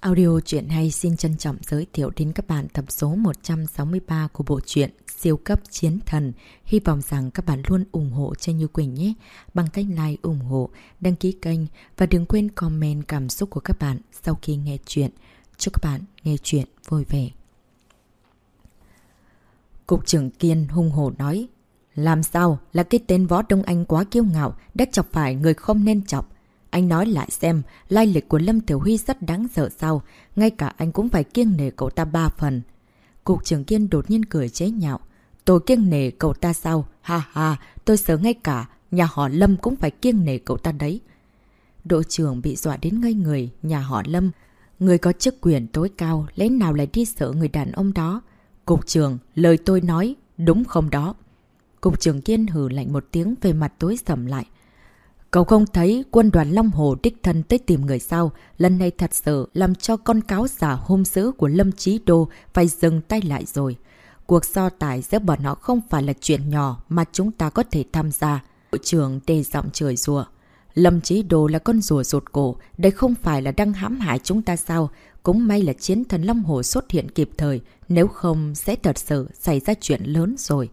Audio truyện hay xin trân trọng giới thiệu đến các bạn tập số 163 của bộ truyện Siêu cấp chiến thần. Hy vọng rằng các bạn luôn ủng hộ cho Như Quỳnh nhé, bằng cách like, ủng hộ, đăng ký kênh và đừng quên comment cảm xúc của các bạn sau khi nghe truyện, Chúc các bạn nghe truyện vui vẻ. Cục trưởng Kiên hung hổ nói, làm sao là cái tên võ Đông Anh quá kiêu ngạo đã chọc phải người không nên chọc. Anh nói lại xem, lai lịch của Lâm Tiểu Huy rất đáng sợ sao, ngay cả anh cũng phải kiêng nể cậu ta ba phần. Cục trưởng Kiên đột nhiên cười chế nhạo. Tôi kiêng nể cậu ta sao? Ha ha, tôi sợ ngay cả, nhà họ Lâm cũng phải kiêng nể cậu ta đấy. Đội trưởng bị dọa đến ngây người, nhà họ Lâm. Người có chức quyền tối cao, lẽ nào lại đi sợ người đàn ông đó? Cục trưởng, lời tôi nói, đúng không đó? Cục trưởng Kiên hử lạnh một tiếng về mặt tối sầm lại. Cậu không thấy quân đoàn Long Hồ đích thân tới tìm người sao, lần này thật sự làm cho con cáo giả hôm dữ của Lâm Chí Đô phải dừng tay lại rồi. Cuộc so tài giữa bọn nó không phải là chuyện nhỏ mà chúng ta có thể tham gia. Bộ trưởng đề giọng trời rùa. Lâm Chí Đô là con rùa rụt cổ, đây không phải là đang hãm hại chúng ta sao? Cũng may là chiến thần Long Hồ xuất hiện kịp thời, nếu không sẽ thật sự xảy ra chuyện lớn rồi.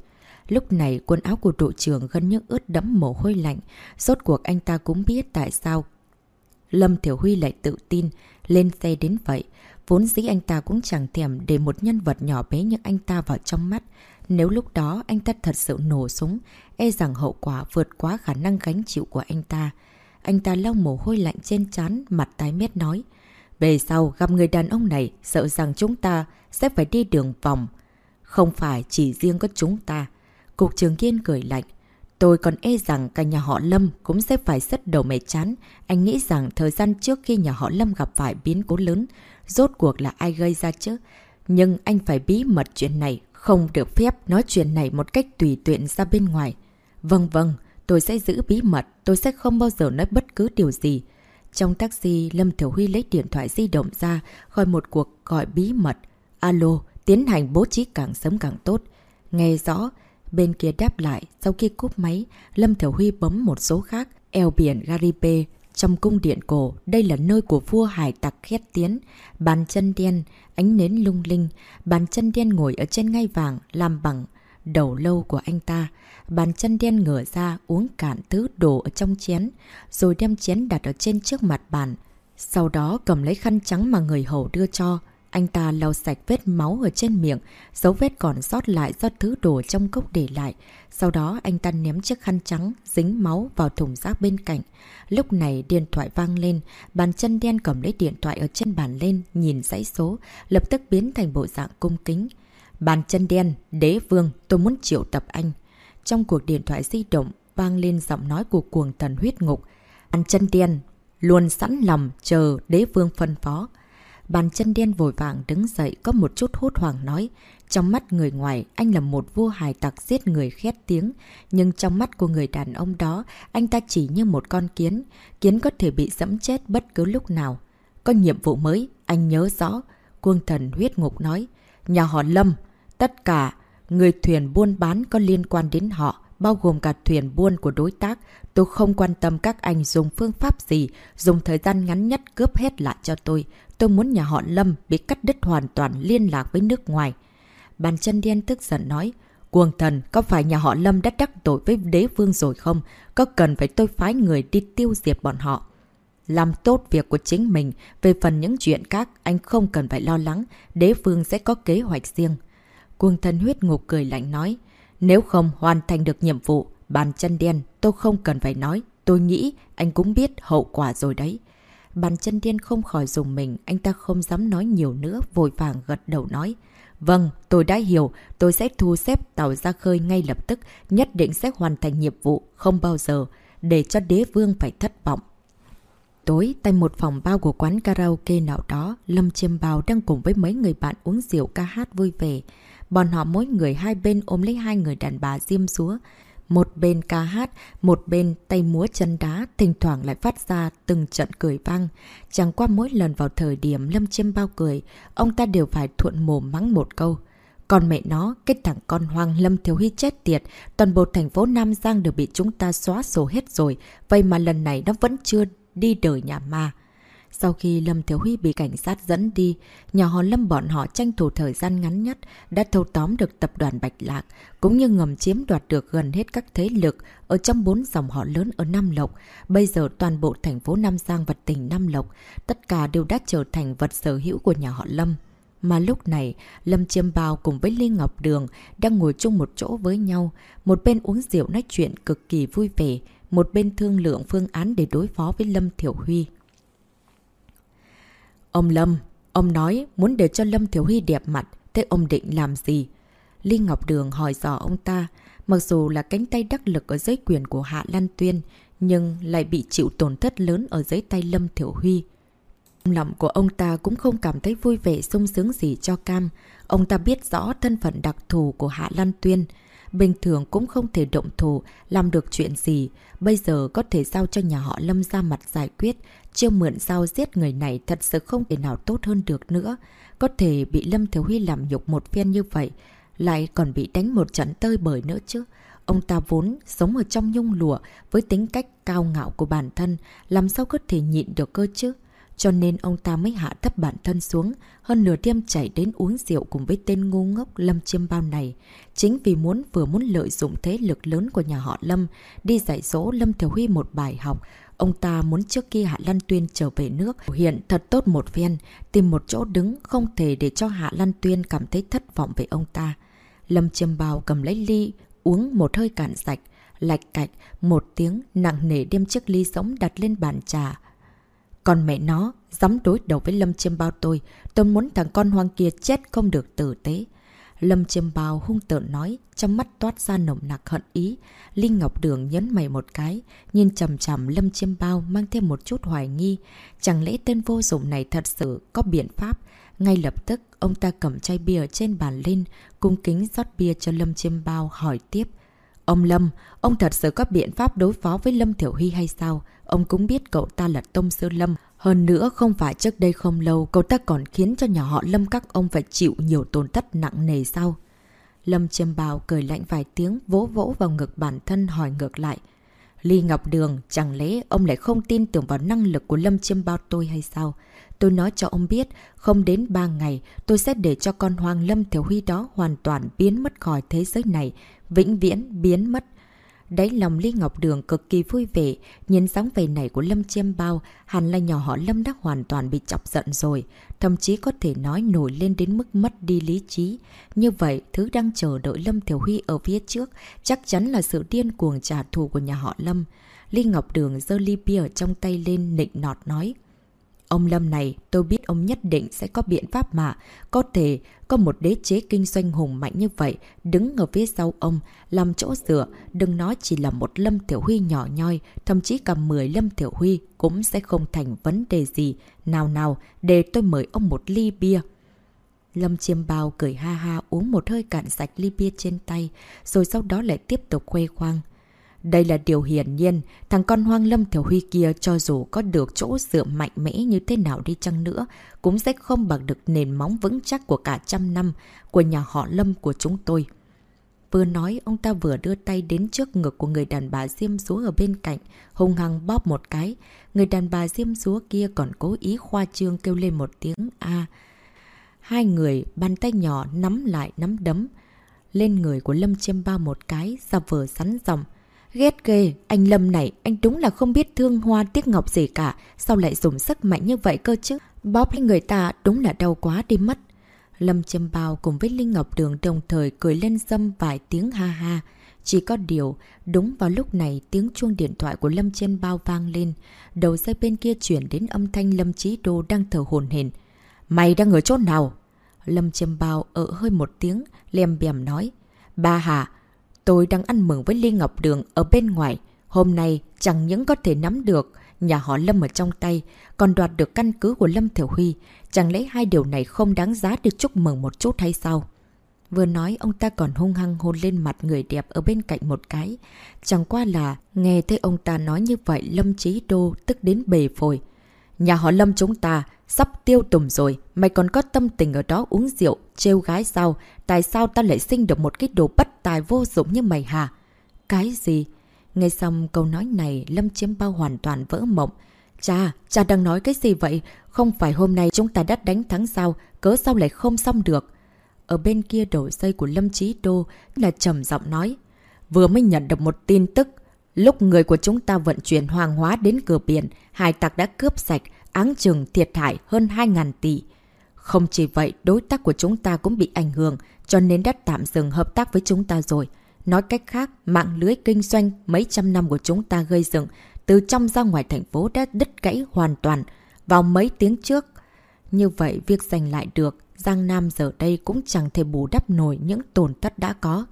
Lúc này quần áo của đội trưởng gần như ướt đẫm mồ hôi lạnh. Rốt cuộc anh ta cũng biết tại sao Lâm Thiểu Huy lại tự tin lên xe đến vậy. Vốn dĩ anh ta cũng chẳng thèm để một nhân vật nhỏ bé như anh ta vào trong mắt. Nếu lúc đó anh ta thật sự nổ súng, e rằng hậu quả vượt quá khả năng gánh chịu của anh ta. Anh ta lau mồ hôi lạnh trên trán, mặt tái mét nói. Về sau gặp người đàn ông này, sợ rằng chúng ta sẽ phải đi đường vòng. Không phải chỉ riêng có chúng ta. Cục trường kiên cười lạnh. Tôi còn e rằng cả nhà họ Lâm cũng sẽ phải rất đầu mẻ chán. Anh nghĩ rằng thời gian trước khi nhà họ Lâm gặp phải biến cố lớn, rốt cuộc là ai gây ra chứ? Nhưng anh phải bí mật chuyện này, không được phép nói chuyện này một cách tùy tiện ra bên ngoài. Vâng vâng, tôi sẽ giữ bí mật, tôi sẽ không bao giờ nói bất cứ điều gì. Trong taxi, Lâm Thiểu Huy lấy điện thoại di động ra, gọi một cuộc gọi bí mật. Alo, tiến hành bố trí càng sớm càng tốt. Nghe rõ, Bên kia đáp lại, sau khi cúp máy, Lâm Thiểu Huy bấm một số khác, eo biển Garibe, trong cung điện cổ, đây là nơi của vua hải tặc khét tiến. Bàn chân đen, ánh nến lung linh, bàn chân đen ngồi ở trên ngai vàng, làm bằng đầu lâu của anh ta. Bàn chân đen ngửa ra uống cạn thứ đồ ở trong chén, rồi đem chén đặt ở trên trước mặt bàn. Sau đó cầm lấy khăn trắng mà người hầu đưa cho, anh ta lau sạch vết máu ở trên miệng, dấu vết còn sót lại do thứ đồ trong cốc để lại. Sau đó anh ta ném chiếc khăn trắng, dính máu vào thùng rác bên cạnh. Lúc này điện thoại vang lên, bàn chân đen cầm lấy điện thoại ở trên bàn lên, nhìn dãy số, lập tức biến thành bộ dạng cung kính. Bàn chân đen, đế vương, tôi muốn triệu tập anh. Trong cuộc điện thoại di động, vang lên giọng nói của cuồng thần huyết ngục. Bàn chân đen, luôn sẵn lòng chờ đế vương phân phó. Bàn chân đen vội vàng đứng dậy có một chút hốt hoảng nói. Trong mắt người ngoài, anh là một vua hài tặc giết người khét tiếng. Nhưng trong mắt của người đàn ông đó, anh ta chỉ như một con kiến. Kiến có thể bị dẫm chết bất cứ lúc nào. Có nhiệm vụ mới, anh nhớ rõ. Quân thần huyết ngục nói. Nhà họ Lâm, tất cả người thuyền buôn bán có liên quan đến họ bao gồm cả thuyền buôn của đối tác. Tôi không quan tâm các anh dùng phương pháp gì, dùng thời gian ngắn nhất cướp hết lại cho tôi. Tôi muốn nhà họ Lâm bị cắt đứt hoàn toàn liên lạc với nước ngoài. Bàn chân đen tức giận nói, Cuồng thần, có phải nhà họ Lâm đã đắc tội với đế vương rồi không? Có cần phải tôi phái người đi tiêu diệt bọn họ? Làm tốt việc của chính mình, về phần những chuyện khác, anh không cần phải lo lắng, đế vương sẽ có kế hoạch riêng. Cuồng thần huyết ngục cười lạnh nói, nếu không hoàn thành được nhiệm vụ, bàn chân đen, tôi không cần phải nói, tôi nghĩ anh cũng biết hậu quả rồi đấy. Bàn chân điên không khỏi dùng mình, anh ta không dám nói nhiều nữa, vội vàng gật đầu nói. Vâng, tôi đã hiểu, tôi sẽ thu xếp tàu ra khơi ngay lập tức, nhất định sẽ hoàn thành nhiệm vụ, không bao giờ, để cho đế vương phải thất vọng. Tối, tại một phòng bao của quán karaoke nào đó, Lâm Chiêm Bào đang cùng với mấy người bạn uống rượu ca hát vui vẻ. Bọn họ mỗi người hai bên ôm lấy hai người đàn bà diêm súa, một bên ca hát, một bên tay múa chân đá, thỉnh thoảng lại phát ra từng trận cười vang. Chẳng qua mỗi lần vào thời điểm Lâm Chiêm bao cười, ông ta đều phải thuận mồm mắng một câu. Còn mẹ nó, cái thằng con hoang Lâm Thiếu Hy chết tiệt, toàn bộ thành phố Nam Giang đều bị chúng ta xóa sổ hết rồi, vậy mà lần này nó vẫn chưa đi đời nhà ma. Sau khi Lâm Thiếu Huy bị cảnh sát dẫn đi, nhà họ Lâm bọn họ tranh thủ thời gian ngắn nhất đã thâu tóm được tập đoàn Bạch Lạc, cũng như ngầm chiếm đoạt được gần hết các thế lực ở trong bốn dòng họ lớn ở Nam Lộc. Bây giờ toàn bộ thành phố Nam Giang và tỉnh Nam Lộc, tất cả đều đã trở thành vật sở hữu của nhà họ Lâm. Mà lúc này, Lâm Chiêm Bao cùng với Lê Ngọc Đường đang ngồi chung một chỗ với nhau. Một bên uống rượu nói chuyện cực kỳ vui vẻ, một bên thương lượng phương án để đối phó với Lâm Thiểu Huy. Ông Lâm, ông nói muốn để cho Lâm Thiếu Huy đẹp mặt, thế ông định làm gì? Linh Ngọc Đường hỏi dò ông ta, mặc dù là cánh tay đắc lực ở dưới quyền của Hạ Lan Tuyên, nhưng lại bị chịu tổn thất lớn ở dưới tay Lâm Thiểu Huy. Lòng của ông ta cũng không cảm thấy vui vẻ sung sướng gì cho Cam. Ông ta biết rõ thân phận đặc thù của Hạ Lan Tuyên. Bình thường cũng không thể động thủ, làm được chuyện gì. Bây giờ có thể giao cho nhà họ Lâm ra mặt giải quyết, Chiêu mượn dao giết người này thật sự không thể nào tốt hơn được nữa. Có thể bị Lâm Thiếu Huy làm nhục một phen như vậy, lại còn bị đánh một trận tơi bời nữa chứ. Ông ta vốn sống ở trong nhung lụa với tính cách cao ngạo của bản thân, làm sao có thể nhịn được cơ chứ? Cho nên ông ta mới hạ thấp bản thân xuống, hơn nửa đêm chạy đến uống rượu cùng với tên ngu ngốc Lâm Chiêm Bao này. Chính vì muốn vừa muốn lợi dụng thế lực lớn của nhà họ Lâm, đi dạy dỗ Lâm Thiểu Huy một bài học, Ông ta muốn trước khi Hạ Lan Tuyên trở về nước, hiện thật tốt một phen, tìm một chỗ đứng không thể để cho Hạ Lan Tuyên cảm thấy thất vọng về ông ta. Lâm Chiêm Bào cầm lấy ly, uống một hơi cạn sạch, lạch cạch, một tiếng nặng nề đem chiếc ly sống đặt lên bàn trà. Còn mẹ nó, dám đối đầu với Lâm Chiêm Bao tôi, tôi muốn thằng con hoang kia chết không được tử tế. Lâm Chiêm Bao hung tợn nói, trong mắt toát ra nồng nặc hận ý. Linh Ngọc Đường nhấn mày một cái, nhìn chầm chầm Lâm Chiêm Bao mang thêm một chút hoài nghi. Chẳng lẽ tên vô dụng này thật sự có biện pháp? Ngay lập tức, ông ta cầm chai bia trên bàn lên, cung kính rót bia cho Lâm Chiêm Bao hỏi tiếp. Ông Lâm, ông thật sự có biện pháp đối phó với Lâm Thiểu Huy hay sao? Ông cũng biết cậu ta là Tông Sư Lâm. Hơn nữa không phải trước đây không lâu cậu ta còn khiến cho nhà họ Lâm các ông phải chịu nhiều tổn thất nặng nề sao? Lâm Chiêm Bào cười lạnh vài tiếng vỗ vỗ vào ngực bản thân hỏi ngược lại. Ly Ngọc Đường, chẳng lẽ ông lại không tin tưởng vào năng lực của Lâm Chiêm Bao tôi hay sao? Tôi nói cho ông biết, không đến 3 ngày, tôi sẽ để cho con hoang Lâm Thiểu Huy đó hoàn toàn biến mất khỏi thế giới này, vĩnh viễn biến mất. Đáy lòng Lý Ngọc Đường cực kỳ vui vẻ, nhìn dáng vẻ này của Lâm Chiêm Bao, hẳn là nhỏ họ Lâm đã hoàn toàn bị chọc giận rồi, thậm chí có thể nói nổi lên đến mức mất đi lý trí. Như vậy, thứ đang chờ đợi Lâm Thiểu Huy ở phía trước chắc chắn là sự điên cuồng trả thù của nhà họ Lâm. Lý Ngọc Đường giơ ly bia trong tay lên nịnh nọt nói. Ông Lâm này, tôi biết ông nhất định sẽ có biện pháp mà. Có thể có một đế chế kinh doanh hùng mạnh như vậy, đứng ở phía sau ông, làm chỗ dựa, đừng nói chỉ là một Lâm Tiểu Huy nhỏ nhoi, thậm chí cả 10 Lâm Tiểu Huy cũng sẽ không thành vấn đề gì. Nào nào, để tôi mời ông một ly bia. Lâm Chiêm Bao cười ha ha uống một hơi cạn sạch ly bia trên tay, rồi sau đó lại tiếp tục khuê khoang. Đây là điều hiển nhiên, thằng con hoang lâm thiểu huy kia cho dù có được chỗ dựa mạnh mẽ như thế nào đi chăng nữa, cũng sẽ không bằng được nền móng vững chắc của cả trăm năm của nhà họ lâm của chúng tôi. Vừa nói, ông ta vừa đưa tay đến trước ngực của người đàn bà diêm súa ở bên cạnh, hung hăng bóp một cái. Người đàn bà diêm súa kia còn cố ý khoa trương kêu lên một tiếng A. Hai người, bàn tay nhỏ nắm lại nắm đấm, lên người của Lâm Chiêm Bao một cái, ra vừa sắn dòng. Ghét ghê, anh Lâm này, anh đúng là không biết thương hoa tiếc ngọc gì cả, sao lại dùng sức mạnh như vậy cơ chứ? Bóp lên người ta đúng là đau quá đi mất. Lâm Châm Bao cùng với Linh Ngọc Đường đồng thời cười lên dâm vài tiếng ha ha. Chỉ có điều, đúng vào lúc này tiếng chuông điện thoại của Lâm Châm Bao vang lên. Đầu dây bên kia chuyển đến âm thanh Lâm Chí Đô đang thở hồn hển. Mày đang ở chỗ nào? Lâm Châm Bao ở hơi một tiếng, lem bèm nói. Ba hà, Tôi đang ăn mừng với ly Ngọc Đường ở bên ngoài. Hôm nay chẳng những có thể nắm được nhà họ Lâm ở trong tay, còn đoạt được căn cứ của Lâm Thiểu Huy. Chẳng lẽ hai điều này không đáng giá để chúc mừng một chút hay sao? Vừa nói ông ta còn hung hăng hôn lên mặt người đẹp ở bên cạnh một cái. Chẳng qua là nghe thấy ông ta nói như vậy Lâm Chí Đô tức đến bề phổi. Nhà họ Lâm chúng ta sắp tiêu tùm rồi, mày còn có tâm tình ở đó uống rượu, trêu gái sao? Tại sao ta lại sinh được một cái đồ bất tài vô dụng như mày hả? Cái gì? Nghe xong câu nói này, Lâm Chiếm Bao hoàn toàn vỡ mộng. Cha, cha đang nói cái gì vậy? Không phải hôm nay chúng ta đã đánh thắng sao? Cớ sao lại không xong được? Ở bên kia đầu dây của Lâm Chí Đô là trầm giọng nói. Vừa mới nhận được một tin tức. Lúc người của chúng ta vận chuyển hoàng hóa đến cửa biển, hải tặc đã cướp sạch, áng chừng thiệt hại hơn 2.000 tỷ. Không chỉ vậy, đối tác của chúng ta cũng bị ảnh hưởng, cho nên đã tạm dừng hợp tác với chúng ta rồi. Nói cách khác, mạng lưới kinh doanh mấy trăm năm của chúng ta gây dựng, từ trong ra ngoài thành phố đã đứt gãy hoàn toàn vào mấy tiếng trước. Như vậy, việc giành lại được, Giang Nam giờ đây cũng chẳng thể bù đắp nổi những tổn thất đã có.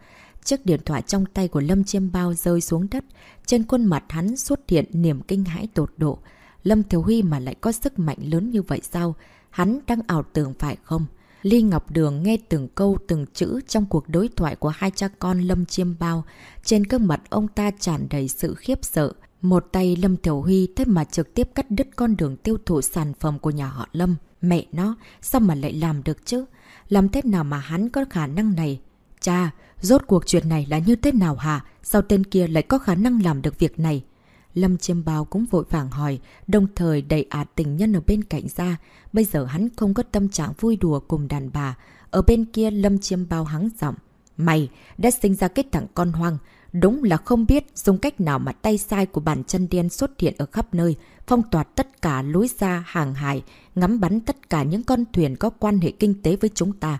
Chiếc điện thoại trong tay của Lâm Chiêm Bao rơi xuống đất, trên khuôn mặt hắn xuất hiện niềm kinh hãi tột độ. Lâm Thiếu Huy mà lại có sức mạnh lớn như vậy sao? Hắn đang ảo tưởng phải không? Ly Ngọc Đường nghe từng câu từng chữ trong cuộc đối thoại của hai cha con Lâm Chiêm Bao. Trên gương mặt ông ta tràn đầy sự khiếp sợ. Một tay Lâm Thiểu Huy thế mà trực tiếp cắt đứt con đường tiêu thụ sản phẩm của nhà họ Lâm. Mẹ nó, sao mà lại làm được chứ? Làm thế nào mà hắn có khả năng này? Cha, rốt cuộc chuyện này là như thế nào hả? Sao tên kia lại có khả năng làm được việc này? Lâm Chiêm Bao cũng vội vàng hỏi, đồng thời đẩy ả tình nhân ở bên cạnh ra. Bây giờ hắn không có tâm trạng vui đùa cùng đàn bà. Ở bên kia Lâm Chiêm Bao hắng giọng. Mày đã sinh ra cái thằng con hoang. Đúng là không biết dùng cách nào mà tay sai của bàn chân đen xuất hiện ở khắp nơi, phong tỏa tất cả lối ra hàng hải, ngắm bắn tất cả những con thuyền có quan hệ kinh tế với chúng ta.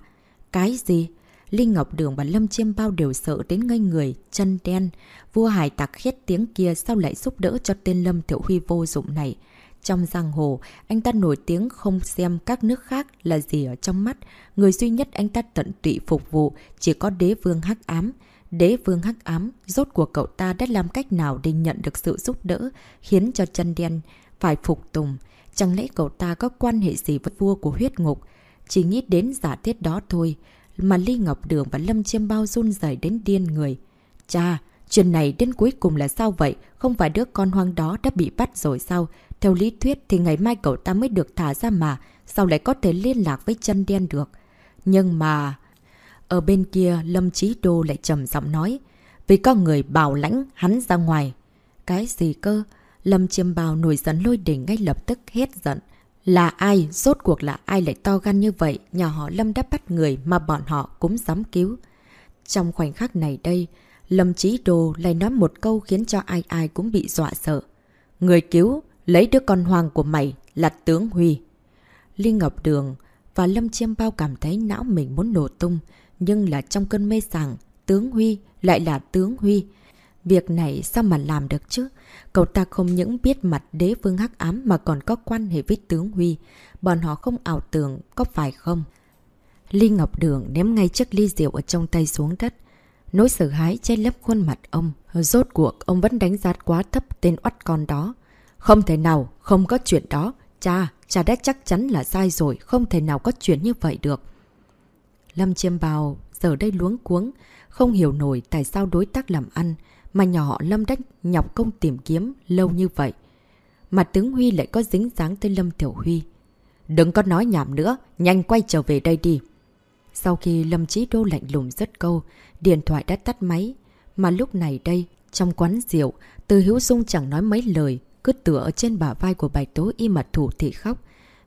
Cái gì? Linh Ngọc Đường và Lâm Chiêm Bao đều sợ đến ngây người, chân đen. Vua hải tặc khét tiếng kia sao lại giúp đỡ cho tên Lâm Thiệu Huy vô dụng này. Trong giang hồ, anh ta nổi tiếng không xem các nước khác là gì ở trong mắt. Người duy nhất anh ta tận tụy phục vụ chỉ có đế vương hắc ám. Đế vương hắc ám, rốt cuộc cậu ta đã làm cách nào để nhận được sự giúp đỡ, khiến cho chân đen phải phục tùng. Chẳng lẽ cậu ta có quan hệ gì với vua của huyết ngục? Chỉ nghĩ đến giả thiết đó thôi mà Ly Ngọc Đường và Lâm Chiêm Bao run rẩy đến điên người. Cha, chuyện này đến cuối cùng là sao vậy? Không phải đứa con hoang đó đã bị bắt rồi sao? Theo lý thuyết thì ngày mai cậu ta mới được thả ra mà, sao lại có thể liên lạc với chân đen được? Nhưng mà... Ở bên kia, Lâm Chí Đô lại trầm giọng nói, vì có người bảo lãnh hắn ra ngoài. Cái gì cơ? Lâm Chiêm Bao nổi giận lôi đỉnh ngay lập tức hết giận. Là ai? Rốt cuộc là ai lại to gan như vậy? Nhà họ Lâm đã bắt người mà bọn họ cũng dám cứu. Trong khoảnh khắc này đây, Lâm Chí đồ lại nói một câu khiến cho ai ai cũng bị dọa sợ. Người cứu, lấy đứa con hoàng của mày là tướng Huy. linh Ngọc Đường và Lâm Chiêm Bao cảm thấy não mình muốn nổ tung, nhưng là trong cơn mê sảng, tướng Huy lại là tướng Huy. Việc này sao mà làm được chứ? Cậu ta không những biết mặt đế vương hắc ám mà còn có quan hệ với tướng Huy. Bọn họ không ảo tưởng, có phải không? Ly Ngọc Đường ném ngay chiếc ly rượu ở trong tay xuống đất. Nỗi sợ hãi che lấp khuôn mặt ông. Rốt cuộc, ông vẫn đánh giá quá thấp tên oắt con đó. Không thể nào, không có chuyện đó. Cha, cha đã chắc chắn là sai rồi, không thể nào có chuyện như vậy được. Lâm Chiêm Bào giờ đây luống cuống, không hiểu nổi tại sao đối tác làm ăn mà nhỏ họ Lâm đã nhọc công tìm kiếm lâu như vậy. Mà tướng Huy lại có dính dáng tới Lâm Tiểu Huy. Đừng có nói nhảm nữa, nhanh quay trở về đây đi. Sau khi Lâm Chí Đô lạnh lùng rất câu, điện thoại đã tắt máy. Mà lúc này đây, trong quán rượu, từ Hiếu Dung chẳng nói mấy lời, cứ tựa ở trên bả vai của bài tố y mặt thủ thị khóc.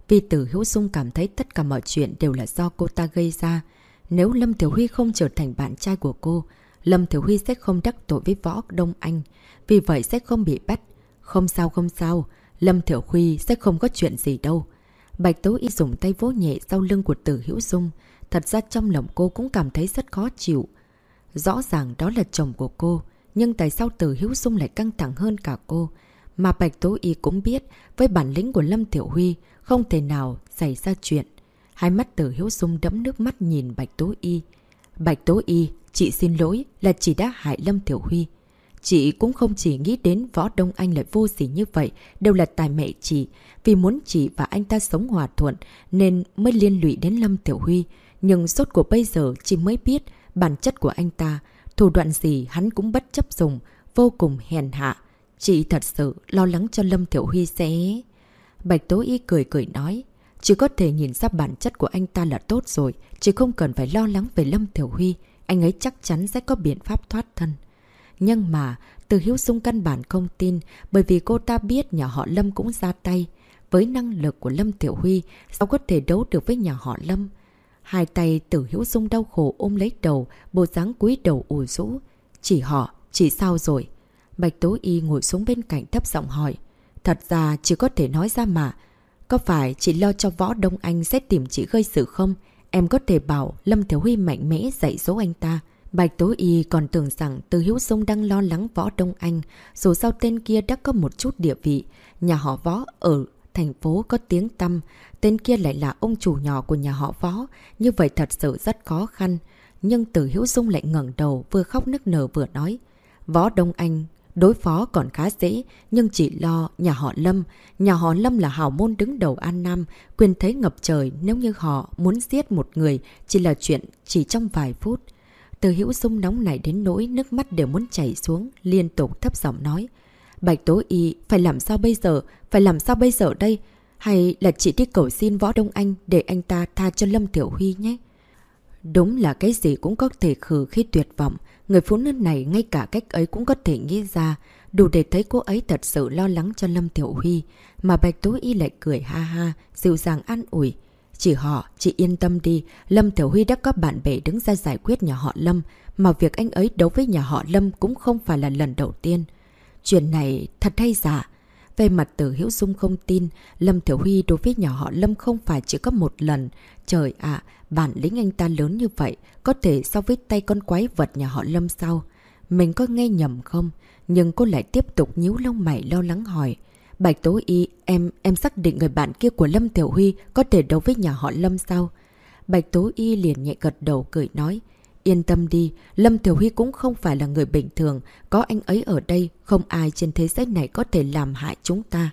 Vì từ Hiếu Dung cảm thấy tất cả mọi chuyện đều là do cô ta gây ra. Nếu Lâm Tiểu Huy không trở thành bạn trai của cô, Lâm Thiểu Huy sẽ không đắc tội với Võ Đông Anh, vì vậy sẽ không bị bắt. Không sao không sao, Lâm Thiểu Huy sẽ không có chuyện gì đâu. Bạch Tố Y dùng tay vỗ nhẹ sau lưng của Tử Hữu Dung. Thật ra trong lòng cô cũng cảm thấy rất khó chịu. Rõ ràng đó là chồng của cô, nhưng tại sao Tử Hữu Dung lại căng thẳng hơn cả cô? Mà Bạch Tố Y cũng biết, với bản lĩnh của Lâm Thiểu Huy, không thể nào xảy ra chuyện. Hai mắt Tử Hiếu Dung đẫm nước mắt nhìn Bạch Tố Y. Bạch Tố Y, Chị xin lỗi là chị đã hại Lâm Thiểu Huy. Chị cũng không chỉ nghĩ đến Võ Đông Anh lại vô gì như vậy, đều là tài mẹ chị. Vì muốn chị và anh ta sống hòa thuận nên mới liên lụy đến Lâm Tiểu Huy. Nhưng suốt của bây giờ chị mới biết bản chất của anh ta, thủ đoạn gì hắn cũng bất chấp dùng, vô cùng hèn hạ. Chị thật sự lo lắng cho Lâm Tiểu Huy sẽ... Bạch Tố Y cười cười nói, chỉ có thể nhìn ra bản chất của anh ta là tốt rồi, chỉ không cần phải lo lắng về Lâm Tiểu Huy anh ấy chắc chắn sẽ có biện pháp thoát thân. Nhưng mà, Từ Hiếu Dung căn bản không tin, bởi vì cô ta biết nhà họ Lâm cũng ra tay. Với năng lực của Lâm Tiểu Huy, sao có thể đấu được với nhà họ Lâm? Hai tay Từ Hiếu Dung đau khổ ôm lấy đầu, bộ dáng cúi đầu ủ rũ. Chỉ họ, chỉ sao rồi? Bạch Tố Y ngồi xuống bên cạnh thấp giọng hỏi. Thật ra chỉ có thể nói ra mà. Có phải chị lo cho Võ Đông Anh sẽ tìm chị gây sự không? Em có thể bảo Lâm Thiếu Huy mạnh mẽ dạy dỗ anh ta. Bạch Tố Y còn tưởng rằng Từ Hiếu Dung đang lo lắng Võ Đông Anh, dù sao tên kia đã có một chút địa vị. Nhà họ Võ ở thành phố có tiếng tăm, tên kia lại là ông chủ nhỏ của nhà họ Võ, như vậy thật sự rất khó khăn. Nhưng Từ Hiếu Dung lại ngẩng đầu vừa khóc nức nở vừa nói. Võ Đông Anh đối phó còn khá dễ, nhưng chỉ lo nhà họ Lâm. Nhà họ Lâm là hào môn đứng đầu An Nam, quyền thế ngập trời nếu như họ muốn giết một người chỉ là chuyện chỉ trong vài phút. Từ hữu sung nóng này đến nỗi nước mắt đều muốn chảy xuống, liên tục thấp giọng nói. Bạch Tố Y, phải làm sao bây giờ? Phải làm sao bây giờ đây? Hay là chỉ đi cầu xin Võ Đông Anh để anh ta tha cho Lâm Tiểu Huy nhé? Đúng là cái gì cũng có thể khử khi tuyệt vọng. Người phụ nữ này ngay cả cách ấy cũng có thể nghĩ ra. Đủ để thấy cô ấy thật sự lo lắng cho Lâm Tiểu Huy. Mà Bạch Tố Y lại cười ha ha, dịu dàng an ủi. Chỉ họ, chị yên tâm đi, Lâm Tiểu Huy đã có bạn bè đứng ra giải quyết nhà họ Lâm, mà việc anh ấy đấu với nhà họ Lâm cũng không phải là lần đầu tiên. Chuyện này thật hay giả? Về mặt tử Hữu Dung không tin, Lâm Tiểu Huy đối với nhà họ Lâm không phải chỉ có một lần. Trời ạ, bản lĩnh anh ta lớn như vậy, có thể so với tay con quái vật nhà họ Lâm sao? Mình có nghe nhầm không? Nhưng cô lại tiếp tục nhíu lông mày lo lắng hỏi. Bạch Tố Y, em, em xác định người bạn kia của Lâm Tiểu Huy có thể đấu với nhà họ Lâm sao? Bạch Tố Y liền nhẹ gật đầu cười nói. Yên tâm đi, Lâm Tiểu Huy cũng không phải là người bình thường. Có anh ấy ở đây, không ai trên thế giới này có thể làm hại chúng ta.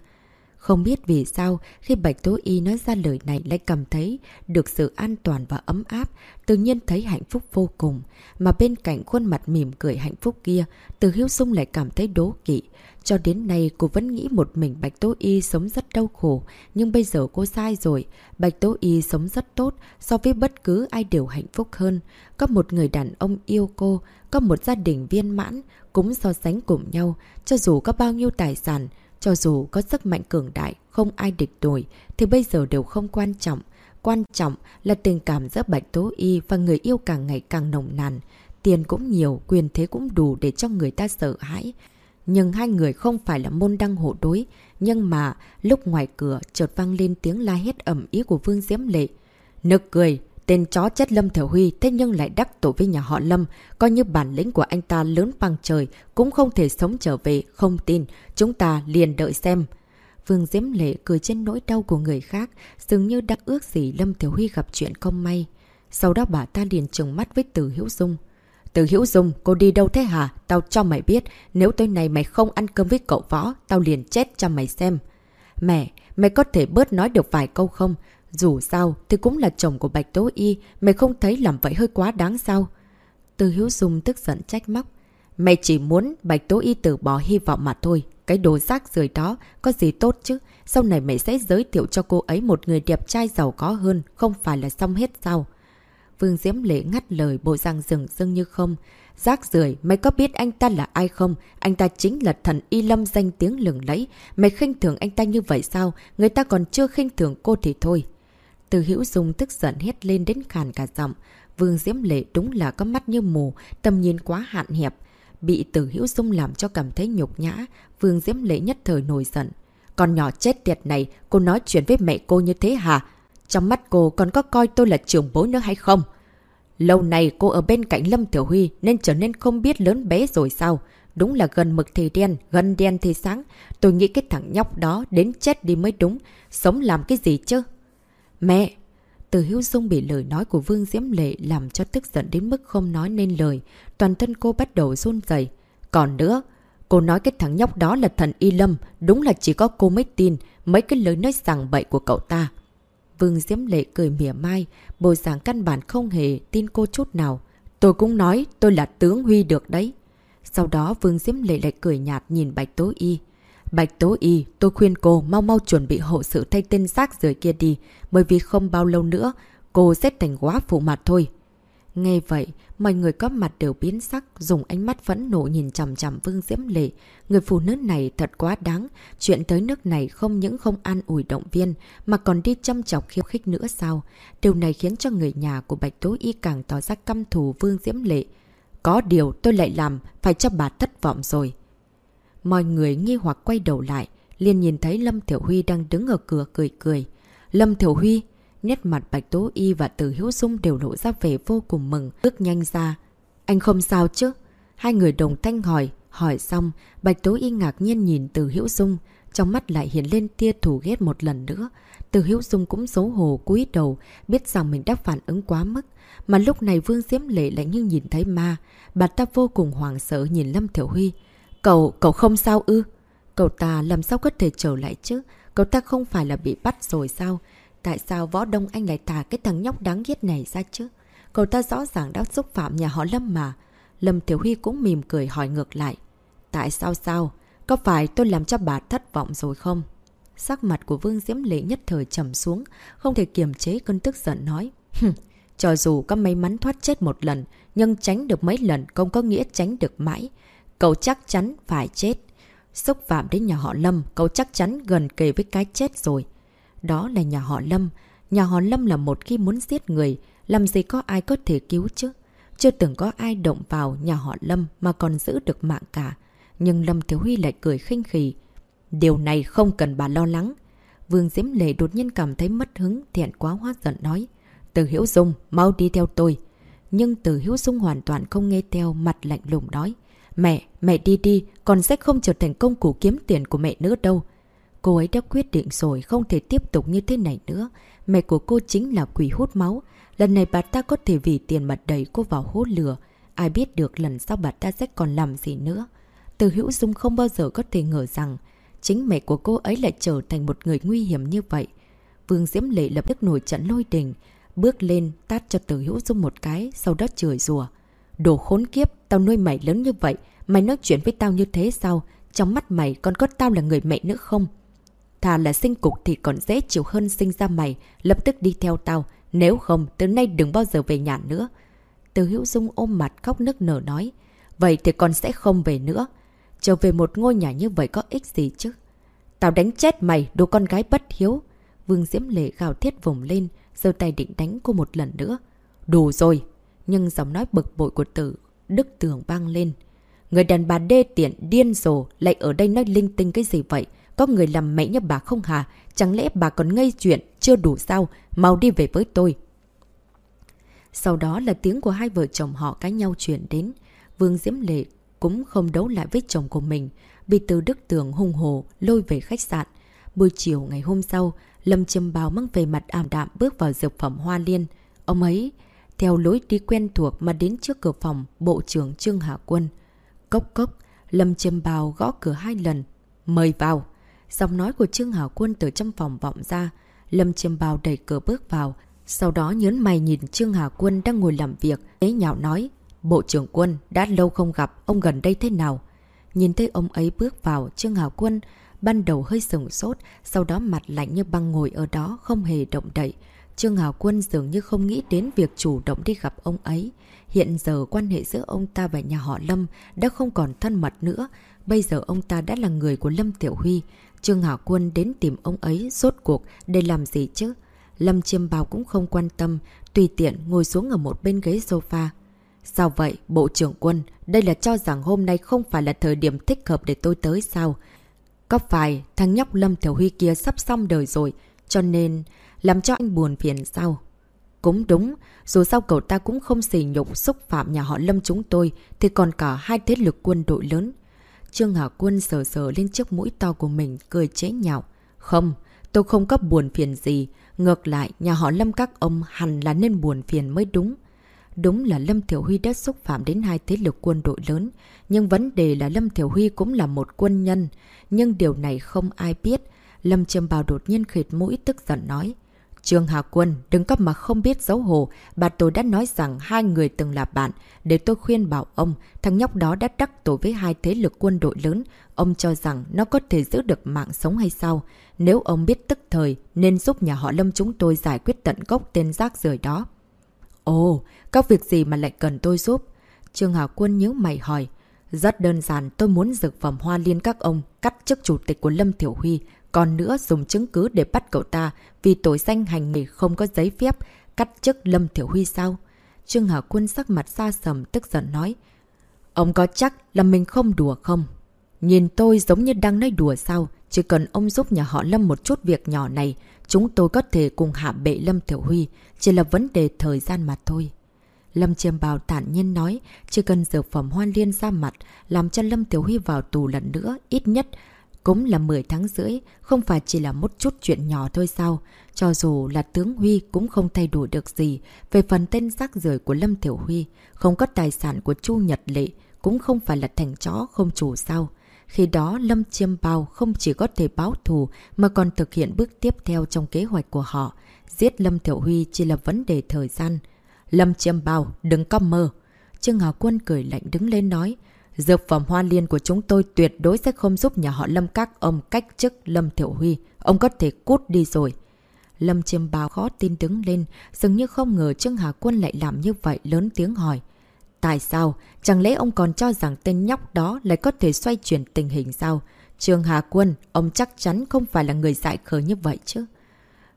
Không biết vì sao, khi Bạch Tố Y nói ra lời này lại cảm thấy được sự an toàn và ấm áp, tự nhiên thấy hạnh phúc vô cùng. Mà bên cạnh khuôn mặt mỉm cười hạnh phúc kia, từ hiếu sung lại cảm thấy đố kỵ. Cho đến nay cô vẫn nghĩ một mình Bạch Tố Y sống rất đau khổ, nhưng bây giờ cô sai rồi. Bạch Tố Y sống rất tốt, so với bất cứ ai đều hạnh phúc hơn. Có một người đàn ông yêu cô, có một gia đình viên mãn, cũng so sánh cùng nhau, cho dù có bao nhiêu tài sản, cho dù có sức mạnh cường đại, không ai địch nổi, thì bây giờ đều không quan trọng. Quan trọng là tình cảm giữa Bạch Tố Y và người yêu càng ngày càng nồng nàn. Tiền cũng nhiều, quyền thế cũng đủ để cho người ta sợ hãi. Nhưng hai người không phải là môn đăng hộ đối. Nhưng mà, lúc ngoài cửa chợt vang lên tiếng la hét ẩm ý của Vương Diễm Lệ. Nực cười, tên chó chết Lâm Thiểu Huy thế nhưng lại đắc tội với nhà họ Lâm. Coi như bản lĩnh của anh ta lớn bằng trời, cũng không thể sống trở về, không tin. Chúng ta liền đợi xem. Vương Diễm Lệ cười trên nỗi đau của người khác, dường như đắc ước gì Lâm Thiểu Huy gặp chuyện không may. Sau đó bà ta liền trừng mắt với Từ Hiễu Dung. Từ Hiễu Dung, cô đi đâu thế hả? Tao cho mày biết, nếu tối nay mày không ăn cơm với cậu võ, tao liền chết cho mày xem. Mẹ, mày có thể bớt nói được vài câu không? Dù sao thì cũng là chồng của Bạch Tố Y, mày không thấy làm vậy hơi quá đáng sao? Từ Hiếu Dung tức giận trách móc. Mày chỉ muốn Bạch Tố Y từ bỏ hy vọng mà thôi. Cái đồ rác rời đó có gì tốt chứ? Sau này mày sẽ giới thiệu cho cô ấy một người đẹp trai giàu có hơn, không phải là xong hết sao? Vương Diễm Lệ ngắt lời bộ răng rừng rưng như không. Rác rưởi mày có biết anh ta là ai không? Anh ta chính là thần Y Lâm danh tiếng lừng lẫy. Mày khinh thường anh ta như vậy sao? Người ta còn chưa khinh thường cô thì thôi. Từ hữu dung tức giận hét lên đến khàn cả giọng. Vương Diễm Lệ đúng là có mắt như mù, tầm nhìn quá hạn hẹp. Bị từ hữu dung làm cho cảm thấy nhục nhã, Vương Diễm Lệ nhất thời nổi giận. Con nhỏ chết tiệt này, cô nói chuyện với mẹ cô như thế hả? Trong mắt cô còn có coi tôi là trưởng bối nữa hay không? Lâu này cô ở bên cạnh Lâm Tiểu Huy nên trở nên không biết lớn bé rồi sao? Đúng là gần mực thì đen, gần đen thì sáng. Tôi nghĩ cái thằng nhóc đó đến chết đi mới đúng. Sống làm cái gì chứ? Mẹ! Từ Hiếu Dung bị lời nói của Vương Diễm Lệ làm cho tức giận đến mức không nói nên lời. Toàn thân cô bắt đầu run dày. Còn nữa, cô nói cái thằng nhóc đó là thần Y Lâm. Đúng là chỉ có cô mới tin mấy cái lời nói sàng bậy của cậu ta. Vương Diễm Lệ cười mỉa mai, bồi giảng căn bản không hề tin cô chút nào. Tôi cũng nói tôi là tướng Huy được đấy. Sau đó Vương Diễm Lệ lại cười nhạt nhìn Bạch Tố Y. Bạch Tố Y, tôi khuyên cô mau mau chuẩn bị hộ sự thay tên xác rời kia đi, bởi vì không bao lâu nữa cô sẽ thành quá phụ mặt thôi. Nghe vậy, mọi người có mặt đều biến sắc, dùng ánh mắt phẫn nộ nhìn chằm chằm Vương Diễm Lệ. Người phụ nữ này thật quá đáng, chuyện tới nước này không những không an ủi động viên, mà còn đi châm chọc khiêu khích nữa sao? Điều này khiến cho người nhà của Bạch Tố Y càng tỏ ra căm thù Vương Diễm Lệ. Có điều tôi lại làm, phải cho bà thất vọng rồi. Mọi người nghi hoặc quay đầu lại, liền nhìn thấy Lâm Thiểu Huy đang đứng ở cửa cười cười. Lâm Thiểu Huy, Nét mặt Bạch Tố Y và Từ Hiếu Dung đều lộ ra vẻ vô cùng mừng, bước nhanh ra. Anh không sao chứ? Hai người đồng thanh hỏi, hỏi xong, Bạch Tố Y ngạc nhiên nhìn Từ Hiếu Dung, trong mắt lại hiện lên tia thủ ghét một lần nữa. Từ Hiếu Dung cũng xấu hổ cúi đầu, biết rằng mình đã phản ứng quá mức. Mà lúc này Vương Diễm Lệ lại như nhìn thấy ma. Bà ta vô cùng hoảng sợ nhìn Lâm Thiểu Huy. Cậu, cậu không sao ư? Cậu ta làm sao có thể trở lại chứ? Cậu ta không phải là bị bắt rồi sao? Tại sao võ đông anh lại thả cái thằng nhóc đáng ghét này ra chứ? Cậu ta rõ ràng đã xúc phạm nhà họ Lâm mà. Lâm Tiểu Huy cũng mỉm cười hỏi ngược lại. Tại sao sao? Có phải tôi làm cho bà thất vọng rồi không? Sắc mặt của Vương Diễm Lệ nhất thời trầm xuống, không thể kiềm chế cơn tức giận nói. Cho dù có may mắn thoát chết một lần, nhưng tránh được mấy lần không có nghĩa tránh được mãi. Cậu chắc chắn phải chết. Xúc phạm đến nhà họ Lâm, cậu chắc chắn gần kề với cái chết rồi. Đó là nhà họ Lâm. Nhà họ Lâm là một khi muốn giết người, làm gì có ai có thể cứu chứ? Chưa từng có ai động vào nhà họ Lâm mà còn giữ được mạng cả. Nhưng Lâm Thiếu Huy lại cười khinh khỉ. Điều này không cần bà lo lắng. Vương Diễm Lệ đột nhiên cảm thấy mất hứng, thiện quá hóa giận nói. Từ Hiếu Dung, mau đi theo tôi. Nhưng từ Hiếu Dung hoàn toàn không nghe theo, mặt lạnh lùng nói. Mẹ, mẹ đi đi, còn sẽ không trở thành công cụ kiếm tiền của mẹ nữa đâu. Cô ấy đã quyết định rồi không thể tiếp tục như thế này nữa. Mẹ của cô chính là quỷ hút máu. Lần này bà ta có thể vì tiền mà đẩy cô vào hố lửa. Ai biết được lần sau bà ta sẽ còn làm gì nữa. Từ hữu dung không bao giờ có thể ngờ rằng chính mẹ của cô ấy lại trở thành một người nguy hiểm như vậy. Vương Diễm Lệ lập tức nổi trận lôi đình, bước lên tát cho Từ Hữu Dung một cái, sau đó chửi rủa. Đồ khốn kiếp, tao nuôi mày lớn như vậy, mày nói chuyện với tao như thế sao? Trong mắt mày còn có tao là người mẹ nữa không? Thà là sinh cục thì còn dễ chịu hơn sinh ra mày, lập tức đi theo tao. Nếu không, từ nay đừng bao giờ về nhà nữa. Từ hữu dung ôm mặt khóc nức nở nói. Vậy thì con sẽ không về nữa. Trở về một ngôi nhà như vậy có ích gì chứ? Tao đánh chết mày, đồ con gái bất hiếu. Vương Diễm Lệ gào thiết vùng lên, giơ tay định đánh cô một lần nữa. Đủ rồi. Nhưng giọng nói bực bội của tử, Đức Tường vang lên. Người đàn bà đê tiện, điên rồ, lại ở đây nói linh tinh cái gì vậy? Có người làm mẹ như bà không hả? Chẳng lẽ bà còn ngây chuyện, chưa đủ sao? Mau đi về với tôi. Sau đó là tiếng của hai vợ chồng họ cãi nhau chuyển đến. Vương Diễm Lệ cũng không đấu lại với chồng của mình, bị từ Đức Tường hung hồ lôi về khách sạn. Buổi chiều ngày hôm sau, Lâm Chiêm Bào mang về mặt ảm đạm bước vào dược phẩm Hoa Liên. Ông ấy, theo lối đi quen thuộc mà đến trước cửa phòng Bộ trưởng Trương Hạ Quân. Cốc cốc, Lâm Chiêm Bào gõ cửa hai lần. Mời vào. Giọng nói của Trương Hảo Quân từ trong phòng vọng ra. Lâm Chiêm bào đẩy cửa bước vào. Sau đó nhớn mày nhìn Trương hà Quân đang ngồi làm việc. ấy nhạo nói. Bộ trưởng quân, đã lâu không gặp, ông gần đây thế nào? Nhìn thấy ông ấy bước vào, Trương hà Quân ban đầu hơi sừng sốt, sau đó mặt lạnh như băng ngồi ở đó, không hề động đậy. Trương Hảo Quân dường như không nghĩ đến việc chủ động đi gặp ông ấy. Hiện giờ quan hệ giữa ông ta và nhà họ Lâm đã không còn thân mật nữa. Bây giờ ông ta đã là người của Lâm Tiểu Huy. Trương Hảo Quân đến tìm ông ấy rốt cuộc để làm gì chứ? Lâm Chiêm Bào cũng không quan tâm, tùy tiện ngồi xuống ở một bên ghế sofa. Sao vậy, Bộ trưởng Quân? Đây là cho rằng hôm nay không phải là thời điểm thích hợp để tôi tới sao? Có phải thằng nhóc Lâm Thiểu Huy kia sắp xong đời rồi, cho nên làm cho anh buồn phiền sao? Cũng đúng, dù sao cậu ta cũng không xỉ nhục xúc phạm nhà họ Lâm chúng tôi, thì còn cả hai thế lực quân đội lớn. Trương Hà Quân sờ sờ lên chiếc mũi to của mình, cười chế nhạo. Không, tôi không có buồn phiền gì. Ngược lại, nhà họ Lâm các ông hẳn là nên buồn phiền mới đúng. Đúng là Lâm Thiểu Huy đã xúc phạm đến hai thế lực quân đội lớn. Nhưng vấn đề là Lâm Thiểu Huy cũng là một quân nhân. Nhưng điều này không ai biết. Lâm Trâm Bào đột nhiên khịt mũi tức giận nói. Trương Hà Quân, đừng có mà không biết xấu hổ. Bà tôi đã nói rằng hai người từng là bạn. Để tôi khuyên bảo ông, thằng nhóc đó đã đắc tội với hai thế lực quân đội lớn. Ông cho rằng nó có thể giữ được mạng sống hay sao? Nếu ông biết tức thời, nên giúp nhà họ Lâm chúng tôi giải quyết tận gốc tên rác rời đó. Ồ, các việc gì mà lại cần tôi giúp? Trương Hà Quân nhớ mày hỏi. Rất đơn giản, tôi muốn dược phẩm hoa liên các ông cắt chức chủ tịch của Lâm Thiểu Huy, còn nữa dùng chứng cứ để bắt cậu ta vì tội danh hành nghề không có giấy phép, cắt chức Lâm Thiểu Huy sao? Trương Hà Quân sắc mặt xa sầm tức giận nói. Ông có chắc là mình không đùa không? Nhìn tôi giống như đang nói đùa sao? Chỉ cần ông giúp nhà họ Lâm một chút việc nhỏ này, chúng tôi có thể cùng hạ bệ Lâm Thiểu Huy, chỉ là vấn đề thời gian mà thôi. Lâm Chiêm Bào tản nhiên nói, chỉ cần dược phẩm hoan liên ra mặt, làm cho Lâm Tiểu Huy vào tù lần nữa, ít nhất cũng là 10 tháng rưỡi, không phải chỉ là một chút chuyện nhỏ thôi sao. Cho dù là tướng Huy cũng không thay đổi được gì. Về phần tên rác rưởi của Lâm Tiểu Huy, không có tài sản của Chu Nhật Lệ, cũng không phải là thành chó không chủ sao. Khi đó Lâm Chiêm Bao không chỉ có thể báo thù mà còn thực hiện bước tiếp theo trong kế hoạch của họ. Giết Lâm Tiểu Huy chỉ là vấn đề thời gian. Lâm Chiêm Bao, đừng có mơ. Trương Hào Quân cười lạnh đứng lên nói. Dược phẩm hoa liên của chúng tôi tuyệt đối sẽ không giúp nhà họ Lâm các ông cách chức Lâm Thiểu Huy. Ông có thể cút đi rồi. Lâm Chiêm Bao khó tin đứng lên, dường như không ngờ Trương Hà Quân lại làm như vậy lớn tiếng hỏi. Tại sao? Chẳng lẽ ông còn cho rằng tên nhóc đó lại có thể xoay chuyển tình hình sao? Trương Hà Quân, ông chắc chắn không phải là người dại khờ như vậy chứ.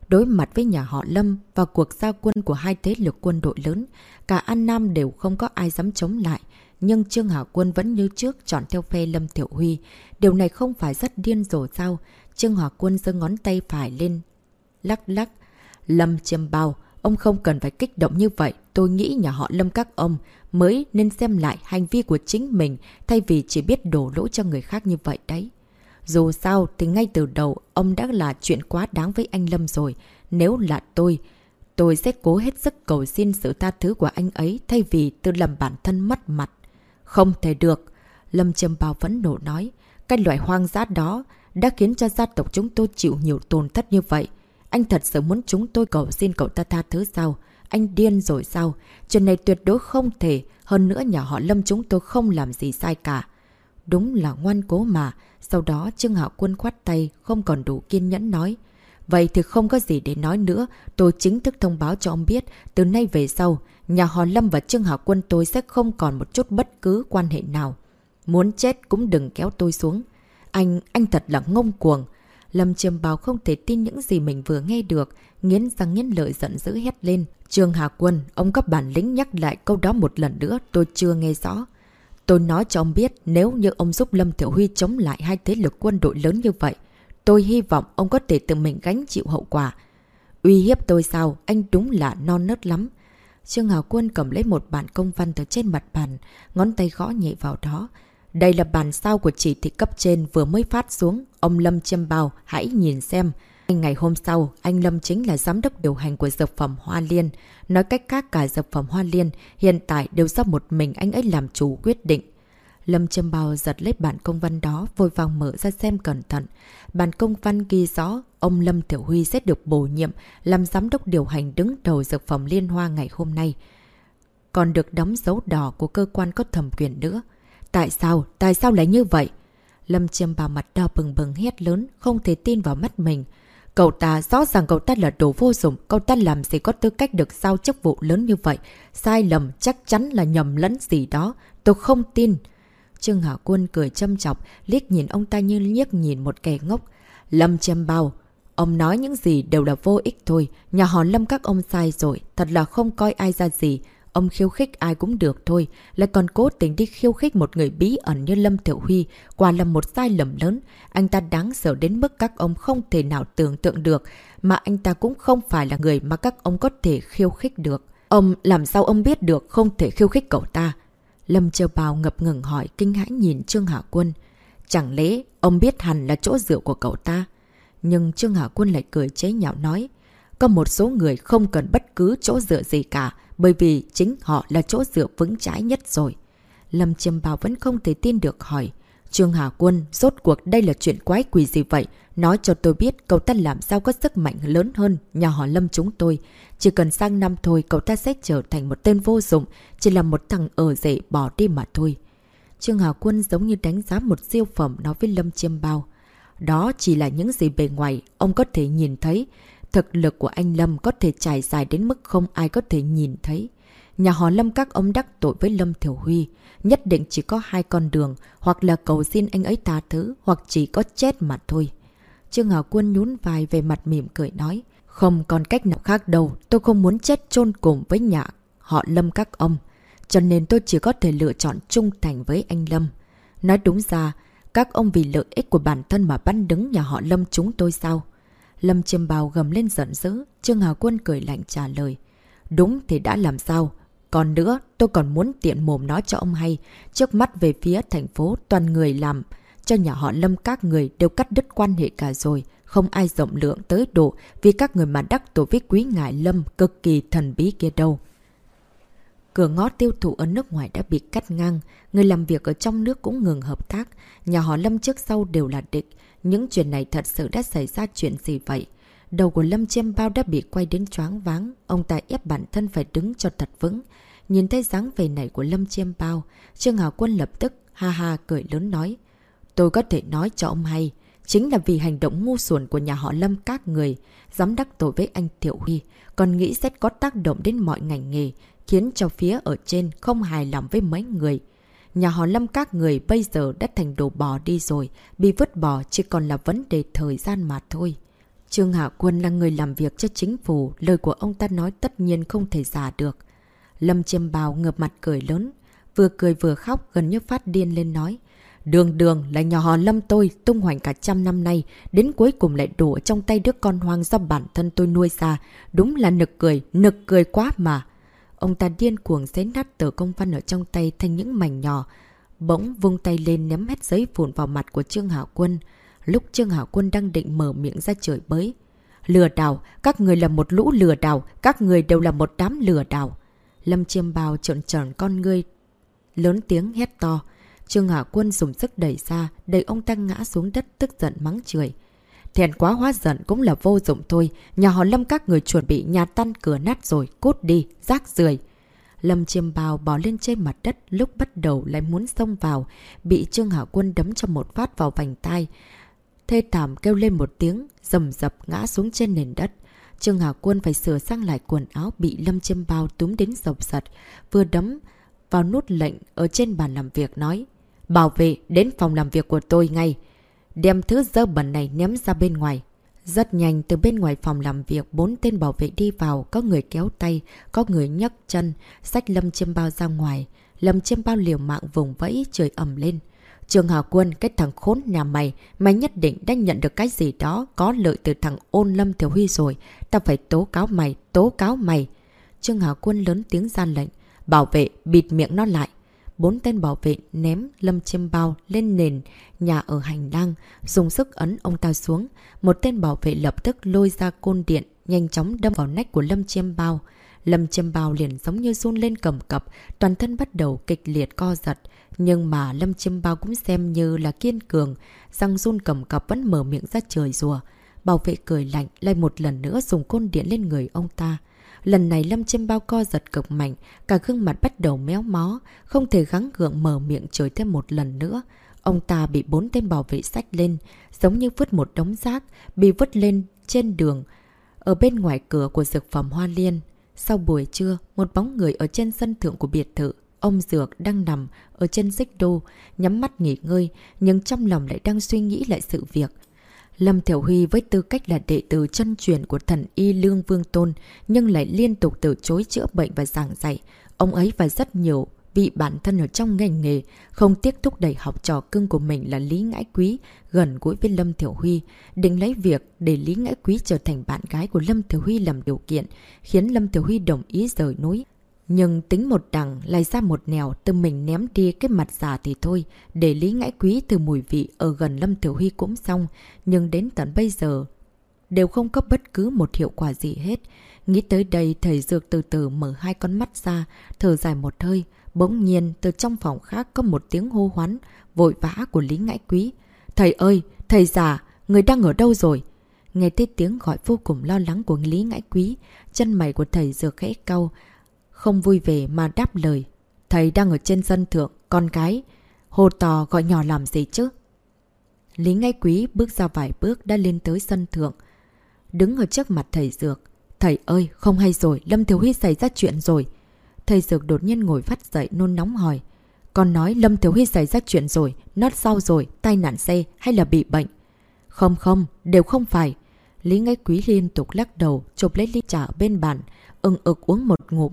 Đối mặt với nhà họ Lâm và cuộc giao quân của hai thế lực quân đội lớn, cả An Nam đều không có ai dám chống lại. Nhưng Trương Hà Quân vẫn như trước chọn theo phe Lâm Thiệu Huy. Điều này không phải rất điên rồ sao? Trương Hà Quân giơ ngón tay phải lên. Lắc lắc. Lâm chiêm bao. Ông không cần phải kích động như vậy. Tôi nghĩ nhà họ Lâm các ông mới nên xem lại hành vi của chính mình thay vì chỉ biết đổ lỗi cho người khác như vậy đấy. Dù sao thì ngay từ đầu ông đã là chuyện quá đáng với anh Lâm rồi. Nếu là tôi, tôi sẽ cố hết sức cầu xin sự tha thứ của anh ấy thay vì tự làm bản thân mất mặt. Không thể được. Lâm Trầm Bào vẫn nổ nói. Cái loại hoang dã đó đã khiến cho gia tộc chúng tôi chịu nhiều tổn thất như vậy. Anh thật sự muốn chúng tôi cầu xin cậu ta tha thứ sao? Anh điên rồi sao? Chuyện này tuyệt đối không thể. Hơn nữa nhà họ Lâm chúng tôi không làm gì sai cả. Đúng là ngoan cố mà. Sau đó Trương Hạo Quân khoát tay, không còn đủ kiên nhẫn nói. Vậy thì không có gì để nói nữa. Tôi chính thức thông báo cho ông biết, từ nay về sau, nhà họ Lâm và Trương Hảo Quân tôi sẽ không còn một chút bất cứ quan hệ nào. Muốn chết cũng đừng kéo tôi xuống. Anh, anh thật là ngông cuồng. Lâm Chiêm Bảo không thể tin những gì mình vừa nghe được, nghiến răng nghiến lợi giận dữ hét lên. Trương Hà Quân, ông có bản lĩnh nhắc lại câu đó một lần nữa, tôi chưa nghe rõ. Tôi nói cho ông biết, nếu như ông giúp Lâm Thiểu Huy chống lại hai thế lực quân đội lớn như vậy, tôi hy vọng ông có thể tự mình gánh chịu hậu quả. Uy hiếp tôi sao, anh đúng là non nớt lắm. Trương Hào Quân cầm lấy một bản công văn từ trên mặt bàn, ngón tay gõ nhẹ vào đó. Đây là bản sao của chỉ thị cấp trên vừa mới phát xuống. Ông Lâm Chiêm bào hãy nhìn xem. Ngày hôm sau, anh Lâm chính là giám đốc điều hành của dược phẩm Hoa Liên. Nói cách khác cả dược phẩm Hoa Liên hiện tại đều do một mình anh ấy làm chủ quyết định. Lâm Trâm Bao giật lấy bản công văn đó, vội vàng mở ra xem cẩn thận. Bản công văn ghi rõ, ông Lâm Tiểu Huy sẽ được bổ nhiệm làm giám đốc điều hành đứng đầu dược phẩm Liên Hoa ngày hôm nay. Còn được đóng dấu đỏ của cơ quan có thẩm quyền nữa. Tại sao? Tại sao lại như vậy? Lâm Trâm Bao mặt đỏ bừng bừng hét lớn, không thể tin vào mắt mình. Cậu ta, rõ ràng cậu ta là đồ vô dụng, cậu ta làm gì có tư cách được giao chức vụ lớn như vậy. Sai lầm chắc chắn là nhầm lẫn gì đó, tôi không tin. Trương Hạ Quân cười châm chọc, liếc nhìn ông ta như liếc nhìn một kẻ ngốc. Lâm châm bao. Ông nói những gì đều là vô ích thôi, nhà họ Lâm các ông sai rồi, thật là không coi ai ra gì. Ông khiêu khích ai cũng được thôi, lại còn cố tình đi khiêu khích một người bí ẩn như Lâm Thiểu Huy, quả là một sai lầm lớn. Anh ta đáng sợ đến mức các ông không thể nào tưởng tượng được, mà anh ta cũng không phải là người mà các ông có thể khiêu khích được. Ông làm sao ông biết được không thể khiêu khích cậu ta? Lâm Châu Bào ngập ngừng hỏi kinh hãi nhìn Trương Hạ Quân. Chẳng lẽ ông biết hẳn là chỗ dựa của cậu ta? Nhưng Trương Hạ Quân lại cười chế nhạo nói. Có một số người không cần bất cứ chỗ dựa gì cả, bởi vì chính họ là chỗ dựa vững chãi nhất rồi. Lâm Chiêm Bào vẫn không thể tin được hỏi. Trương Hà Quân, rốt cuộc đây là chuyện quái quỷ gì vậy? Nói cho tôi biết cậu ta làm sao có sức mạnh lớn hơn nhà họ Lâm chúng tôi. Chỉ cần sang năm thôi cậu ta sẽ trở thành một tên vô dụng, chỉ là một thằng ở rể bỏ đi mà thôi. Trương Hà Quân giống như đánh giá một siêu phẩm nói với Lâm Chiêm Bao. Đó chỉ là những gì bề ngoài ông có thể nhìn thấy. Thực lực của anh Lâm có thể trải dài đến mức không ai có thể nhìn thấy. Nhà họ Lâm các ông đắc tội với Lâm Thiểu Huy. Nhất định chỉ có hai con đường, hoặc là cầu xin anh ấy tha thứ, hoặc chỉ có chết mà thôi. Trương Hảo Quân nhún vai về mặt mỉm cười nói. Không còn cách nào khác đâu, tôi không muốn chết chôn cùng với nhà họ Lâm các ông. Cho nên tôi chỉ có thể lựa chọn trung thành với anh Lâm. Nói đúng ra, các ông vì lợi ích của bản thân mà bắn đứng nhà họ Lâm chúng tôi sao? Lâm chiêm bào gầm lên giận dữ, Trương Hào Quân cười lạnh trả lời. Đúng thì đã làm sao? Còn nữa, tôi còn muốn tiện mồm nói cho ông hay. Trước mắt về phía thành phố, toàn người làm. Cho nhà họ Lâm các người đều cắt đứt quan hệ cả rồi. Không ai rộng lượng tới độ vì các người mà đắc tổ với quý ngại Lâm cực kỳ thần bí kia đâu. Cửa ngõ tiêu thụ ở nước ngoài đã bị cắt ngang, người làm việc ở trong nước cũng ngừng hợp tác, nhà họ Lâm trước sau đều là địch. Những chuyện này thật sự đã xảy ra chuyện gì vậy? Đầu của Lâm Chiêm Bao đã bị quay đến choáng váng, ông ta ép bản thân phải đứng cho thật vững. Nhìn thấy dáng về này của Lâm Chiêm Bao, Trương Hào Quân lập tức ha ha cười lớn nói. Tôi có thể nói cho ông hay, chính là vì hành động ngu xuẩn của nhà họ Lâm các người, dám đắc tội với anh Thiệu Huy, còn nghĩ sẽ có tác động đến mọi ngành nghề, khiến cho phía ở trên không hài lòng với mấy người. Nhà họ Lâm các người bây giờ đã thành đồ bò đi rồi, bị vứt bỏ chỉ còn là vấn đề thời gian mà thôi. Trương Hạ Quân là người làm việc cho chính phủ, lời của ông ta nói tất nhiên không thể giả được. Lâm Chiêm Bào ngợp mặt cười lớn, vừa cười vừa khóc gần như phát điên lên nói. Đường đường là nhà họ Lâm tôi tung hoành cả trăm năm nay, đến cuối cùng lại đổ trong tay đứa con hoang do bản thân tôi nuôi ra. Đúng là nực cười, nực cười quá mà. Ông ta điên cuồng xé nát tờ công văn ở trong tay thành những mảnh nhỏ. Bỗng vung tay lên ném hết giấy vụn vào mặt của Trương Hảo Quân. Lúc Trương Hảo Quân đang định mở miệng ra trời bới. Lừa đảo, các người là một lũ lừa đảo, các người đều là một đám lừa đảo. Lâm Chiêm Bào trợn tròn con ngươi, lớn tiếng hét to. Trương Hạ Quân dùng sức đẩy ra, đẩy ông ta ngã xuống đất tức giận mắng chửi. Thèn quá hóa giận cũng là vô dụng thôi. Nhà họ Lâm các người chuẩn bị nhà tan cửa nát rồi, cút đi, rác rưởi Lâm chiêm bào bò lên trên mặt đất lúc bắt đầu lại muốn xông vào, bị Trương Hạ Quân đấm cho một phát vào vành tay. Thê thảm kêu lên một tiếng, rầm rập ngã xuống trên nền đất. Trương hà Quân phải sửa sang lại quần áo bị Lâm chiêm bao túm đến dọc giật, vừa đấm vào nút lệnh ở trên bàn làm việc nói. Bảo vệ, đến phòng làm việc của tôi ngay đem thứ dơ bẩn này ném ra bên ngoài. Rất nhanh từ bên ngoài phòng làm việc bốn tên bảo vệ đi vào, có người kéo tay, có người nhấc chân, xách Lâm Chiêm Bao ra ngoài. Lâm Chiêm Bao liều mạng vùng vẫy trời ẩm lên. Trường Hà Quân, cái thằng khốn nhà mày, mày nhất định đã nhận được cái gì đó có lợi từ thằng ôn Lâm Thiểu Huy rồi. Tao phải tố cáo mày, tố cáo mày. Trương Hà Quân lớn tiếng gian lệnh. Bảo vệ, bịt miệng nó lại bốn tên bảo vệ ném Lâm Chiêm Bao lên nền nhà ở hành lang, dùng sức ấn ông ta xuống. Một tên bảo vệ lập tức lôi ra côn điện, nhanh chóng đâm vào nách của Lâm Chiêm Bao. Lâm Chiêm Bao liền giống như run lên cầm cập, toàn thân bắt đầu kịch liệt co giật. Nhưng mà Lâm Chiêm Bao cũng xem như là kiên cường, răng run cầm cập vẫn mở miệng ra trời rùa. Bảo vệ cười lạnh lại một lần nữa dùng côn điện lên người ông ta. Lần này Lâm Chiêm Bao co giật cực mạnh, cả gương mặt bắt đầu méo mó, không thể gắng gượng mở miệng chửi thêm một lần nữa. Ông ta bị bốn tên bảo vệ sách lên, giống như vứt một đống rác, bị vứt lên trên đường, ở bên ngoài cửa của dược phẩm Hoa Liên. Sau buổi trưa, một bóng người ở trên sân thượng của biệt thự, ông Dược đang nằm ở trên xích đô, nhắm mắt nghỉ ngơi, nhưng trong lòng lại đang suy nghĩ lại sự việc. Lâm Thiểu Huy với tư cách là đệ tử chân truyền của thần Y Lương Vương Tôn nhưng lại liên tục từ chối chữa bệnh và giảng dạy. Ông ấy và rất nhiều vị bản thân ở trong ngành nghề không tiếc thúc đẩy học trò cưng của mình là Lý Ngãi Quý gần gũi với Lâm Thiểu Huy, định lấy việc để Lý Ngãi Quý trở thành bạn gái của Lâm Thiểu Huy làm điều kiện, khiến Lâm Thiểu Huy đồng ý rời núi. Nhưng tính một đằng lại ra một nẻo tự mình ném đi cái mặt giả thì thôi, để Lý Ngãi Quý từ mùi vị ở gần Lâm Tiểu Huy cũng xong, nhưng đến tận bây giờ đều không có bất cứ một hiệu quả gì hết. Nghĩ tới đây thầy Dược từ từ mở hai con mắt ra, thở dài một hơi, bỗng nhiên từ trong phòng khác có một tiếng hô hoán, vội vã của Lý Ngãi Quý. Thầy ơi, thầy già, người đang ở đâu rồi? Nghe thấy tiếng gọi vô cùng lo lắng của Lý Ngãi Quý, chân mày của thầy Dược khẽ cau, không vui vẻ mà đáp lời. Thầy đang ở trên sân thượng, con gái. Hồ to gọi nhỏ làm gì chứ? Lý ngay quý bước ra vài bước đã lên tới sân thượng. Đứng ở trước mặt thầy Dược. Thầy ơi, không hay rồi, Lâm Thiếu Huy xảy ra chuyện rồi. Thầy Dược đột nhiên ngồi phát dậy nôn nóng hỏi. Con nói Lâm Thiếu Huy xảy ra chuyện rồi, nót sau rồi, tai nạn xe hay là bị bệnh? Không không, đều không phải. Lý Ngãi Quý liên tục lắc đầu, chụp lấy ly trà bên bàn, ưng ực uống một ngụm.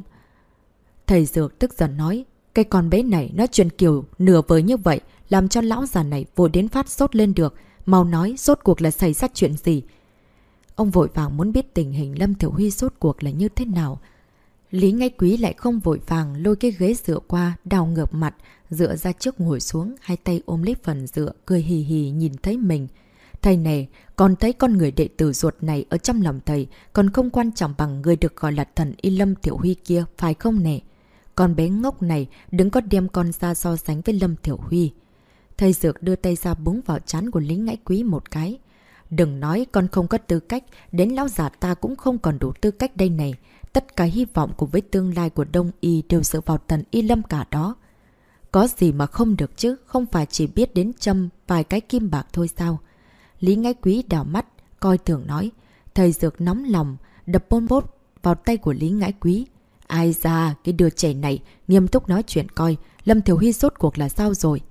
Thầy Dược tức giận nói, cái con bé này nó chuyện kiểu nửa với như vậy, làm cho lão già này vội đến phát sốt lên được. Mau nói, sốt cuộc là xảy ra chuyện gì? Ông vội vàng muốn biết tình hình Lâm Thiểu Huy sốt cuộc là như thế nào. Lý ngay quý lại không vội vàng lôi cái ghế dựa qua, đào ngược mặt, dựa ra trước ngồi xuống, hai tay ôm lấy phần dựa, cười hì hì nhìn thấy mình. Thầy này, còn thấy con người đệ tử ruột này ở trong lòng thầy, còn không quan trọng bằng người được gọi là thần Y Lâm Thiểu Huy kia, phải không nè? Con bé ngốc này, đừng có đem con ra so sánh với Lâm Thiểu Huy. Thầy Dược đưa tay ra búng vào chán của lý ngãi quý một cái. Đừng nói con không có tư cách, đến lão giả ta cũng không còn đủ tư cách đây này. Tất cả hy vọng cùng với tương lai của Đông Y đều dựa vào tần Y Lâm cả đó. Có gì mà không được chứ, không phải chỉ biết đến châm vài cái kim bạc thôi sao. Lý Ngãi Quý đảo mắt, coi thường nói. Thầy Dược nóng lòng, đập bôn bốt vào tay của Lý Ngãi Quý. Ai ra, cái đứa trẻ này, nghiêm túc nói chuyện coi, Lâm Thiểu Huy rốt cuộc là sao rồi?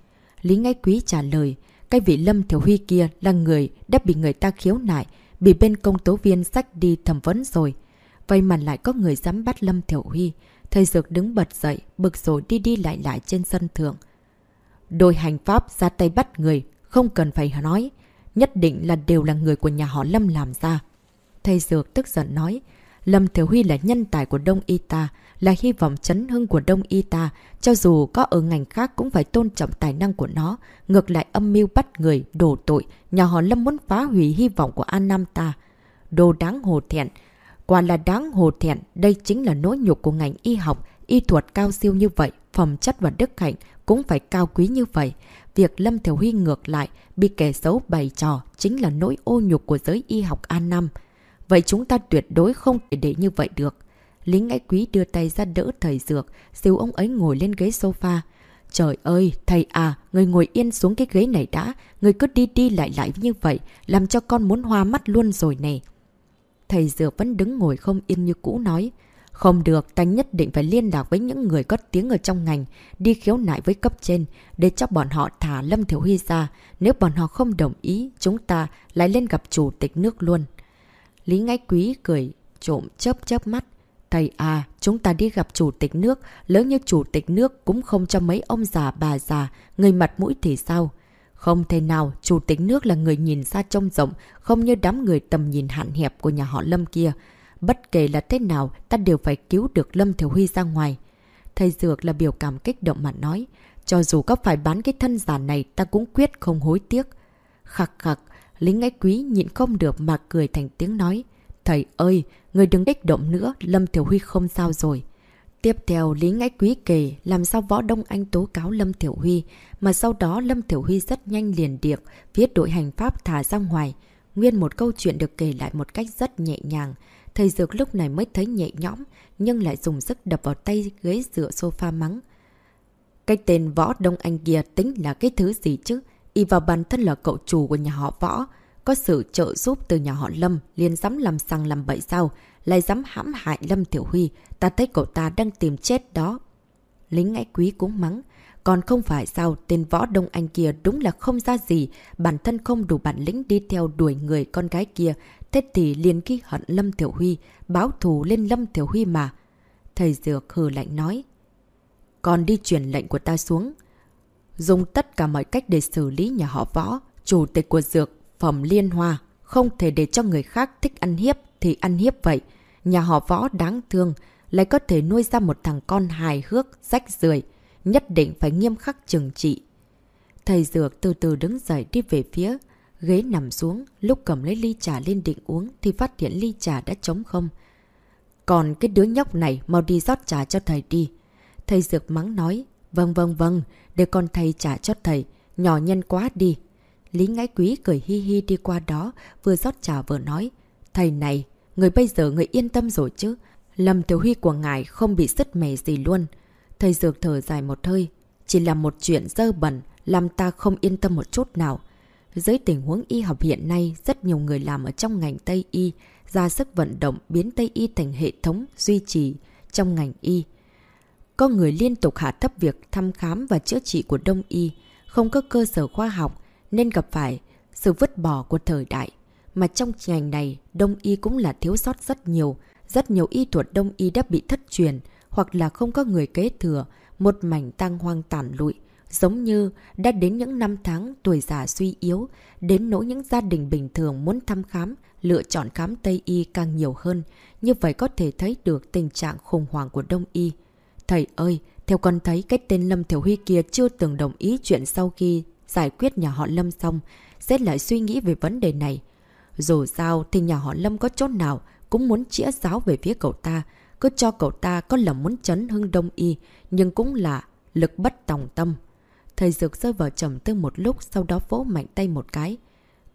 Lý Ngãi Quý trả lời, cái vị Lâm Thiểu Huy kia là người đã bị người ta khiếu nại, bị bên công tố viên sách đi thẩm vấn rồi. Vậy mà lại có người dám bắt Lâm Thiểu Huy. Thầy Dược đứng bật dậy, bực rồi đi đi lại lại trên sân thượng. Đôi hành pháp ra tay bắt người, không cần phải nói. Nhất định là đều là người của nhà họ Lâm làm ra. Thầy Dược tức giận nói, Lâm Thiếu Huy là nhân tài của Đông Y ta, là hy vọng chấn hưng của Đông Y ta, cho dù có ở ngành khác cũng phải tôn trọng tài năng của nó, ngược lại âm mưu bắt người, đổ tội, nhà họ Lâm muốn phá hủy hy vọng của An Nam ta. Đồ đáng hồ thẹn, quả là đáng hồ thẹn, đây chính là nỗi nhục của ngành y học, y thuật cao siêu như vậy, phẩm chất và đức hạnh cũng phải cao quý như vậy. Việc Lâm Thiểu Huy ngược lại, bị kẻ xấu bày trò chính là nỗi ô nhục của giới y học An Nam. Vậy chúng ta tuyệt đối không thể để như vậy được. Lính ngãi quý đưa tay ra đỡ thầy dược, xíu ông ấy ngồi lên ghế sofa. Trời ơi, thầy à, người ngồi yên xuống cái ghế này đã, người cứ đi đi lại lại như vậy, làm cho con muốn hoa mắt luôn rồi nè. Thầy dược vẫn đứng ngồi không yên như cũ nói. Không được, ta nhất định phải liên lạc với những người có tiếng ở trong ngành, đi khiếu nại với cấp trên, để cho bọn họ thả Lâm Thiểu Huy ra. Nếu bọn họ không đồng ý, chúng ta lại lên gặp chủ tịch nước luôn. Lý Ngãi Quý cười trộm chớp chớp mắt. Thầy à, chúng ta đi gặp chủ tịch nước, lớn như chủ tịch nước cũng không cho mấy ông già bà già, người mặt mũi thì sao? Không thể nào, chủ tịch nước là người nhìn xa trông rộng, không như đám người tầm nhìn hạn hẹp của nhà họ Lâm kia. Bất kể là thế nào, ta đều phải cứu được Lâm Thiểu Huy ra ngoài. Thầy Dược là biểu cảm kích động mà nói, cho dù có phải bán cái thân giả này ta cũng quyết không hối tiếc. Khắc khắc, lính ngãi quý nhịn không được mà cười thành tiếng nói. Thầy ơi, người đừng kích động nữa, Lâm Thiểu Huy không sao rồi. Tiếp theo, Lý Ngãi Quý kể làm sao Võ Đông Anh tố cáo Lâm Thiểu Huy, mà sau đó Lâm Thiểu Huy rất nhanh liền điệp, viết đội hành pháp thả ra ngoài. Nguyên một câu chuyện được kể lại một cách rất nhẹ nhàng. Thầy Dược lúc này mới thấy nhẹ nhõm, nhưng lại dùng sức đập vào tay ghế dựa sofa mắng. Cái tên Võ Đông Anh kia tính là cái thứ gì chứ? Y vào bản thân là cậu chủ của nhà họ Võ. Có sự trợ giúp từ nhà họ Lâm, liền dám làm sang làm bậy sao? Lại dám hãm hại Lâm Tiểu Huy, ta thấy cậu ta đang tìm chết đó. Lính ngãi quý cũng mắng. Còn không phải sao, tên võ đông anh kia đúng là không ra gì, bản thân không đủ bản lĩnh đi theo đuổi người con gái kia, thế thì liền ghi hận Lâm Tiểu Huy, báo thù lên Lâm Tiểu Huy mà. Thầy Dược hừ lạnh nói. Còn đi truyền lệnh của ta xuống. Dùng tất cả mọi cách để xử lý nhà họ võ, chủ tịch của Dược, phẩm liên hoa, không thể để cho người khác thích ăn hiếp thì ăn hiếp vậy. Nhà họ võ đáng thương, lại có thể nuôi ra một thằng con hài hước, rách rưởi nhất định phải nghiêm khắc trừng trị. Thầy Dược từ từ đứng dậy đi về phía, ghế nằm xuống, lúc cầm lấy ly trà lên định uống thì phát hiện ly trà đã trống không. Còn cái đứa nhóc này mau đi rót trà cho thầy đi. Thầy Dược mắng nói, vâng vâng vâng, để con thầy trả cho thầy, nhỏ nhân quá đi. Lý Ngãi Quý cười hi hi đi qua đó, vừa rót trà vừa nói, thầy này, người bây giờ người yên tâm rồi chứ, Lâm Tiểu Huy của ngài không bị sứt mẻ gì luôn. Thầy Dược thở dài một hơi. Chỉ là một chuyện dơ bẩn, làm ta không yên tâm một chút nào. Dưới tình huống y học hiện nay, rất nhiều người làm ở trong ngành Tây Y, ra sức vận động biến Tây Y thành hệ thống duy trì trong ngành Y có người liên tục hạ thấp việc thăm khám và chữa trị của Đông Y, không có cơ sở khoa học nên gặp phải sự vứt bỏ của thời đại. Mà trong ngành này, Đông Y cũng là thiếu sót rất nhiều. Rất nhiều y thuật Đông Y đã bị thất truyền hoặc là không có người kế thừa, một mảnh tăng hoang tàn lụi. Giống như đã đến những năm tháng tuổi già suy yếu, đến nỗi những gia đình bình thường muốn thăm khám, lựa chọn khám Tây Y càng nhiều hơn. Như vậy có thể thấy được tình trạng khủng hoảng của Đông Y. Thầy ơi, theo con thấy cái tên Lâm Thiểu Huy kia chưa từng đồng ý chuyện sau khi giải quyết nhà họ Lâm xong, xét lại suy nghĩ về vấn đề này. Dù sao thì nhà họ Lâm có chỗ nào cũng muốn chĩa giáo về phía cậu ta, cứ cho cậu ta có lòng muốn chấn hưng đông y, nhưng cũng là lực bất tòng tâm. Thầy Dược rơi vào trầm tư một lúc sau đó vỗ mạnh tay một cái.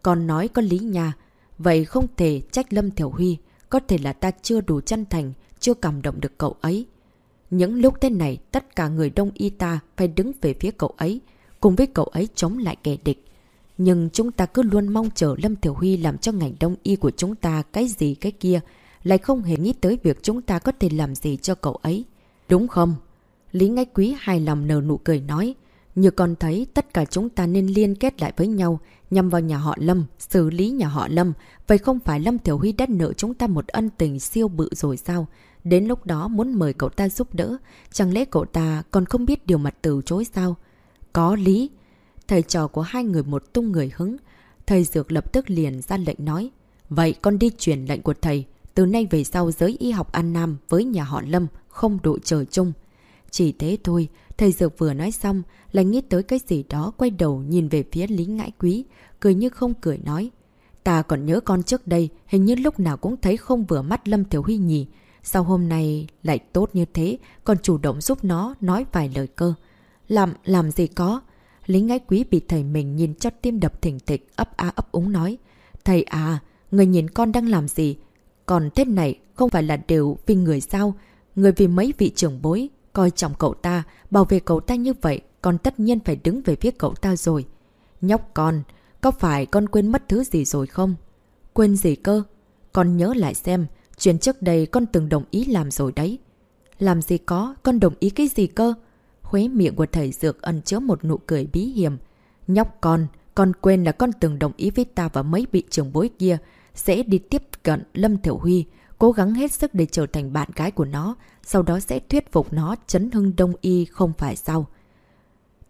Còn nói có lý nha, vậy không thể trách Lâm Thiểu Huy, có thể là ta chưa đủ chân thành, chưa cảm động được cậu ấy. Những lúc thế này, tất cả người đông y ta phải đứng về phía cậu ấy, cùng với cậu ấy chống lại kẻ địch. Nhưng chúng ta cứ luôn mong chờ Lâm Thiểu Huy làm cho ngành đông y của chúng ta cái gì cái kia, lại không hề nghĩ tới việc chúng ta có thể làm gì cho cậu ấy. Đúng không? Lý Ngách Quý hài lòng nở nụ cười nói, như con thấy tất cả chúng ta nên liên kết lại với nhau, nhằm vào nhà họ Lâm, xử lý nhà họ Lâm. Vậy không phải Lâm Thiểu Huy đã nợ chúng ta một ân tình siêu bự rồi sao? Đến lúc đó muốn mời cậu ta giúp đỡ, chẳng lẽ cậu ta còn không biết điều mặt từ chối sao? Có lý. Thầy trò của hai người một tung người hứng. Thầy Dược lập tức liền ra lệnh nói. Vậy con đi truyền lệnh của thầy. Từ nay về sau giới y học An Nam với nhà họ Lâm không đội trời chung. Chỉ thế thôi, thầy Dược vừa nói xong, lại nghĩ tới cái gì đó quay đầu nhìn về phía Lý Ngãi Quý, cười như không cười nói. Ta còn nhớ con trước đây, hình như lúc nào cũng thấy không vừa mắt Lâm thiếu Huy nhỉ. Sao hôm nay lại tốt như thế, còn chủ động giúp nó nói vài lời cơ. Làm, làm gì có. Lý ngái Quý bị thầy mình nhìn cho tim đập thỉnh thịch, ấp á ấp úng nói. Thầy à, người nhìn con đang làm gì? Còn thế này không phải là đều vì người sao? Người vì mấy vị trưởng bối, coi trọng cậu ta, bảo vệ cậu ta như vậy, con tất nhiên phải đứng về phía cậu ta rồi. Nhóc con, có phải con quên mất thứ gì rồi không? Quên gì cơ? Con nhớ lại xem, chuyện trước đây con từng đồng ý làm rồi đấy. Làm gì có, con đồng ý cái gì cơ? Khuế miệng của thầy Dược ẩn chứa một nụ cười bí hiểm. Nhóc con, con quên là con từng đồng ý với ta và mấy vị trưởng bối kia sẽ đi tiếp cận Lâm Thiểu Huy, cố gắng hết sức để trở thành bạn gái của nó, sau đó sẽ thuyết phục nó chấn hưng đông y không phải sao.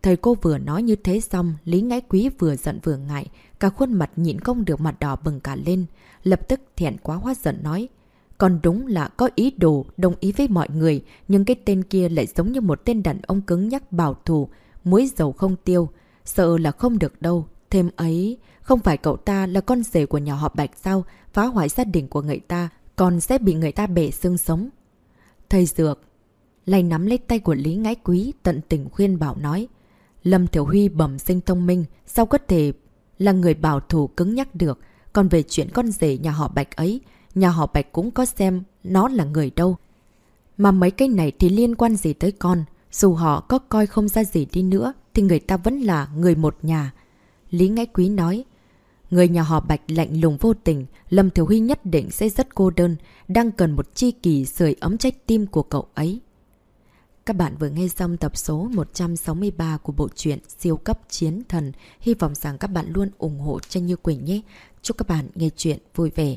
Thầy cô vừa nói như thế xong, Lý Ngãi Quý vừa giận vừa ngại, cả khuôn mặt nhịn không được mặt đỏ bừng cả lên, lập tức thẹn quá hóa giận nói. Còn đúng là có ý đồ, đồng ý với mọi người, nhưng cái tên kia lại giống như một tên đàn ông cứng nhắc bảo thủ, muối dầu không tiêu. Sợ là không được đâu. Thêm ấy, không phải cậu ta là con rể của nhà họ Bạch sao, phá hoại gia đình của người ta, còn sẽ bị người ta bể xương sống. Thầy Dược, lay nắm lấy tay của Lý Ngãi Quý, tận tình khuyên bảo nói. Lâm Thiểu Huy bẩm sinh thông minh, sao có thể là người bảo thủ cứng nhắc được. Còn về chuyện con rể nhà họ Bạch ấy, nhà họ Bạch cũng có xem nó là người đâu. Mà mấy cái này thì liên quan gì tới con, dù họ có coi không ra gì đi nữa, thì người ta vẫn là người một nhà. Lý Ngãi Quý nói, người nhà họ Bạch lạnh lùng vô tình, Lâm thiếu Huy nhất định sẽ rất cô đơn, đang cần một chi kỳ sưởi ấm trái tim của cậu ấy. Các bạn vừa nghe xong tập số 163 của bộ truyện Siêu cấp chiến thần. Hy vọng rằng các bạn luôn ủng hộ Tranh Như Quỳnh nhé. Chúc các bạn nghe chuyện vui vẻ.